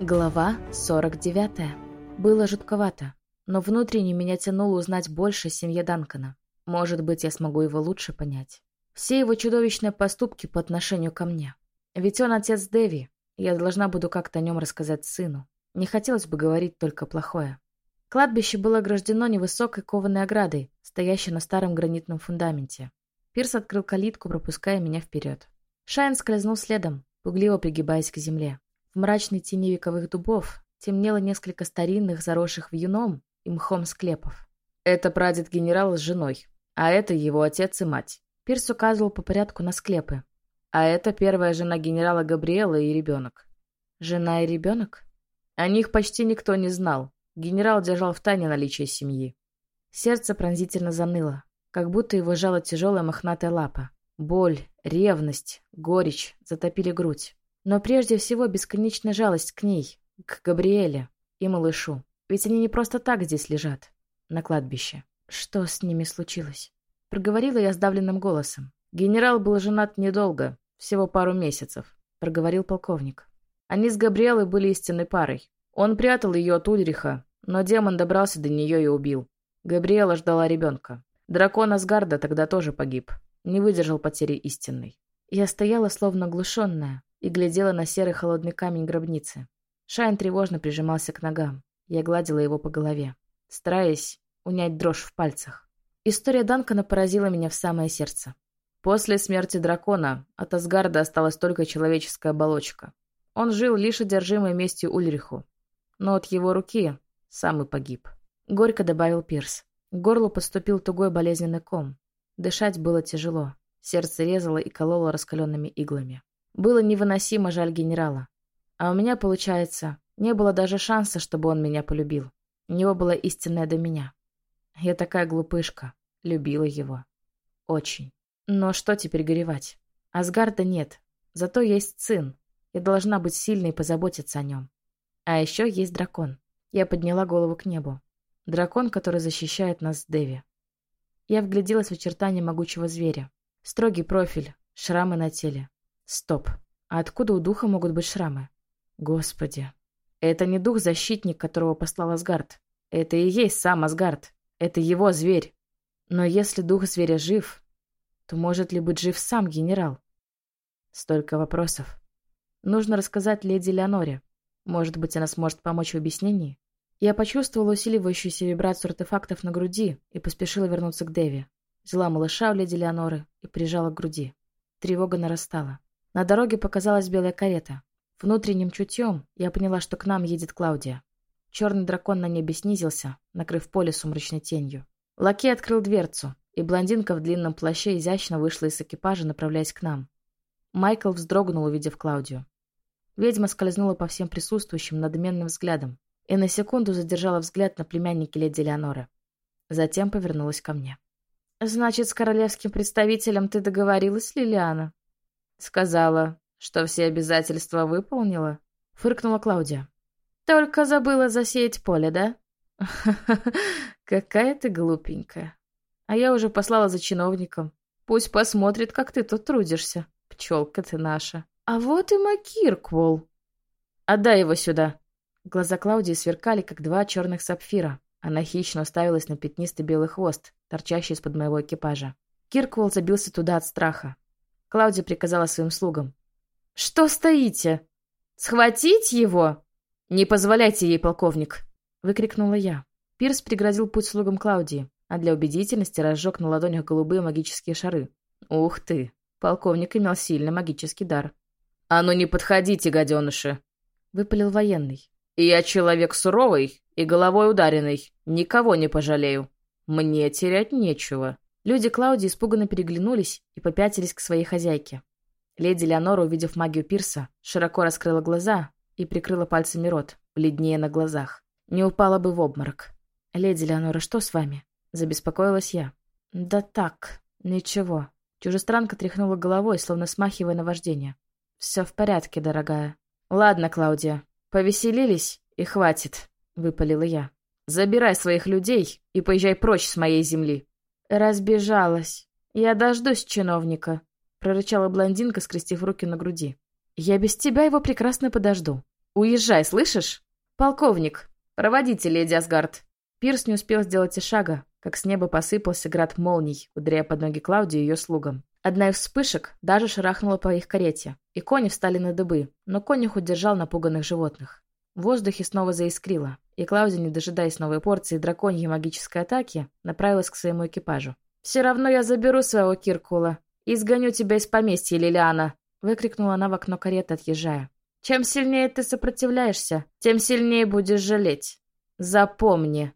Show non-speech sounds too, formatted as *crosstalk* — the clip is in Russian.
Глава 49. Было жутковато, но внутренне меня тянуло узнать больше о семье Данкона. Может быть, я смогу его лучше понять. Все его чудовищные поступки по отношению ко мне. Ведь он отец Дэви, я должна буду как-то о нем рассказать сыну. Не хотелось бы говорить только плохое. Кладбище было ограждено невысокой кованой оградой, стоящей на старом гранитном фундаменте. Пирс открыл калитку, пропуская меня вперед. Шайн скользнул следом, пугливо пригибаясь к земле. В мрачной тени вековых дубов темнело несколько старинных, заросших вьюном и мхом склепов. «Это прадед генерала с женой, а это его отец и мать». Пирс указывал по порядку на склепы. «А это первая жена генерала Габриэла и ребенок». «Жена и ребенок?» О них почти никто не знал. Генерал держал в тайне наличие семьи. Сердце пронзительно заныло, как будто его жала тяжелая мохнатая лапа. Боль, ревность, горечь затопили грудь. Но прежде всего бесконечная жалость к ней, к Габриэле и малышу. Ведь они не просто так здесь лежат, на кладбище. Что с ними случилось? Проговорила я сдавленным голосом. Генерал был женат недолго, всего пару месяцев, проговорил полковник. Они с Габриэлой были истинной парой. Он прятал ее от Ульриха, но демон добрался до нее и убил. Габриэла ждала ребенка. Дракон Асгарда тогда тоже погиб. Не выдержал потери истинной. Я стояла словно оглушенная, и глядела на серый холодный камень гробницы. Шайн тревожно прижимался к ногам. Я гладила его по голове, стараясь унять дрожь в пальцах. История Данкона поразила меня в самое сердце. После смерти дракона от Асгарда осталась только человеческая оболочка. Он жил лишь одержимой местью Ульриху. Но от его руки сам и погиб. Горько добавил Пирс. К горлу поступил тугой болезненный ком. Дышать было тяжело. Сердце резало и кололо раскаленными иглами. Было невыносимо жаль генерала. А у меня, получается, не было даже шанса, чтобы он меня полюбил. У него была истинная до меня. Я такая глупышка. Любила его. Очень. Но что теперь горевать? Асгарда нет. Зато есть сын. Я должна быть сильной и позаботиться о нем. А еще есть дракон. Я подняла голову к небу. Дракон, который защищает нас с Деви. Я вгляделась в очертания могучего зверя. Строгий профиль, шрамы на теле. Стоп. А откуда у духа могут быть шрамы? Господи. Это не дух-защитник, которого послал Асгард. Это и есть сам Асгард. Это его зверь. Но если дух зверя жив, то может ли быть жив сам генерал? Столько вопросов. Нужно рассказать леди Леоноре. Может быть, она сможет помочь в объяснении? Я почувствовала усиливающуюся вибрацию артефактов на груди и поспешила вернуться к Деви. Взяла малыша у леди Леоноры и прижала к груди. Тревога нарастала. На дороге показалась белая карета. Внутренним чутьем я поняла, что к нам едет Клаудия. Черный дракон на небе снизился, накрыв поле сумрачной тенью. Лакей открыл дверцу, и блондинка в длинном плаще изящно вышла из экипажа, направляясь к нам. Майкл вздрогнул, увидев Клаудию. Ведьма скользнула по всем присутствующим надменным взглядом и на секунду задержала взгляд на племяннике леди Леоноры. Затем повернулась ко мне. «Значит, с королевским представителем ты договорилась, Лилиана?» Сказала, что все обязательства выполнила? Фыркнула Клаудия. Только забыла засеять поле, да? *laughs* Какая ты глупенькая. А я уже послала за чиновником. Пусть посмотрит, как ты тут трудишься. Пчелка ты наша. А вот и Макирквол. Отдай его сюда. Глаза Клаудии сверкали, как два черных сапфира. Она хищно уставилась на пятнистый белый хвост, торчащий из-под моего экипажа. Кирквол забился туда от страха. Клаудия приказала своим слугам. «Что стоите? Схватить его?» «Не позволяйте ей, полковник!» — выкрикнула я. Пирс преградил путь слугам Клаудии, а для убедительности разжег на ладонях голубые магические шары. «Ух ты! Полковник имел сильный магический дар». «А ну не подходите, гаденыши!» — выпалил военный. «Я человек суровый и головой ударенный. Никого не пожалею. Мне терять нечего». Люди Клауди испуганно переглянулись и попятились к своей хозяйке. Леди Леонора, увидев магию Пирса, широко раскрыла глаза и прикрыла пальцами рот, бледнее на глазах. Не упала бы в обморок. «Леди Леонора, что с вами?» — забеспокоилась я. «Да так, ничего». Чужестранка тряхнула головой, словно смахивая наваждение. «Все в порядке, дорогая». «Ладно, Клаудия, повеселились и хватит», — выпалила я. «Забирай своих людей и поезжай прочь с моей земли». «Разбежалась. Я дождусь чиновника», — прорычала блондинка, скрестив руки на груди. «Я без тебя его прекрасно подожду». Уезжай, слышишь? Полковник, проводите леди Асгард. Пирс не успел сделать и шага, как с неба посыпался град молний, ударяя под ноги Клаудии и ее слугам. Одна из вспышек даже шарахнула по их карете, и кони встали на дыбы, но конюх удержал напуганных животных. В воздухе снова заискрило, и Клаудия, не дожидаясь новой порции драконьей магической атаки, направилась к своему экипажу. «Все равно я заберу своего Киркула и изгоню тебя из поместья, Лилиана!» выкрикнула она в окно кареты, отъезжая. «Чем сильнее ты сопротивляешься, тем сильнее будешь жалеть. Запомни!»